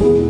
you.